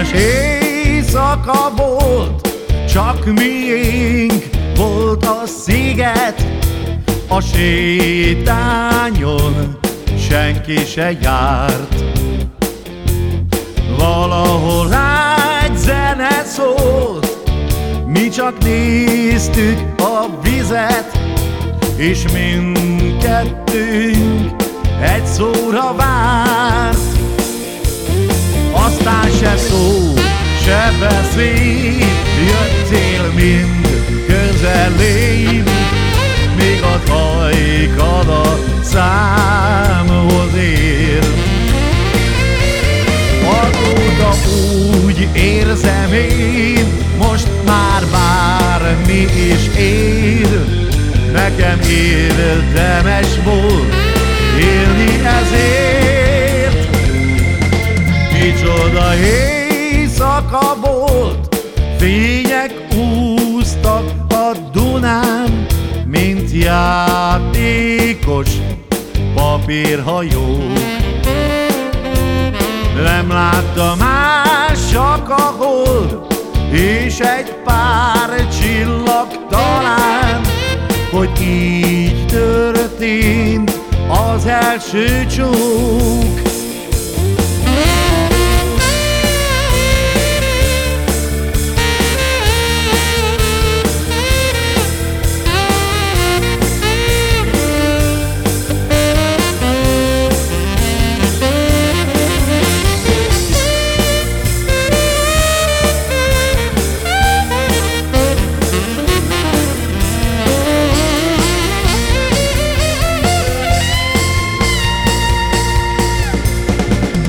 Fényes éjszaka volt, csak miénk volt a sziget, a sétányon senki se járt. Valahol egy zene szólt, mi csak néztük a vizet, és mindkettőnk egy szóra várt. Se szó, se beszéd, jöttél mind közelém, még a hajkad a számhoz ér. Azóta úgy érzem én, most már bármi is ér, nekem érdemes volt élni ezért. Micsoda éjszaka volt, fények úsztak a Dunán, mint játékos papírhajó. Nem látta más csak a hold, és egy pár csillag talán, hogy így történt az első csók.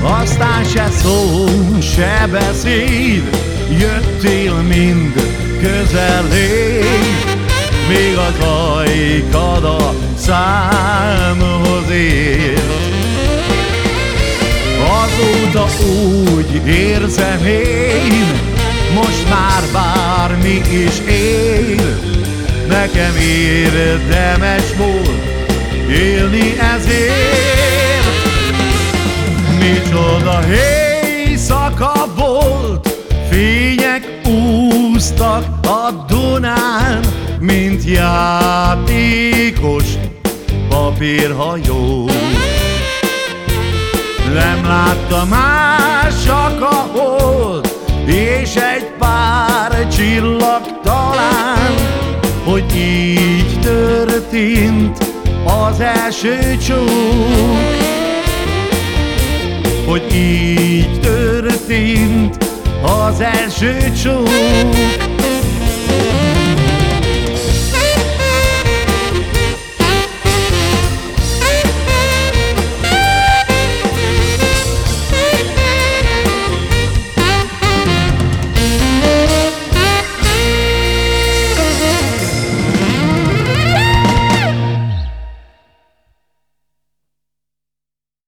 Aztán se szó, se beszéd, jöttél mind közelé, még az ajkad a számhoz ér. Azóta úgy érzem én, most már bármi is él, nekem érdemes volt élni ezért. Micsoda éjszaka volt, fények úsztak a Dunán, mint játékos papírhajó. Nem látta más csak a hold, és egy pár csillag talán, hogy így történt az első csók hogy így történt az első csók.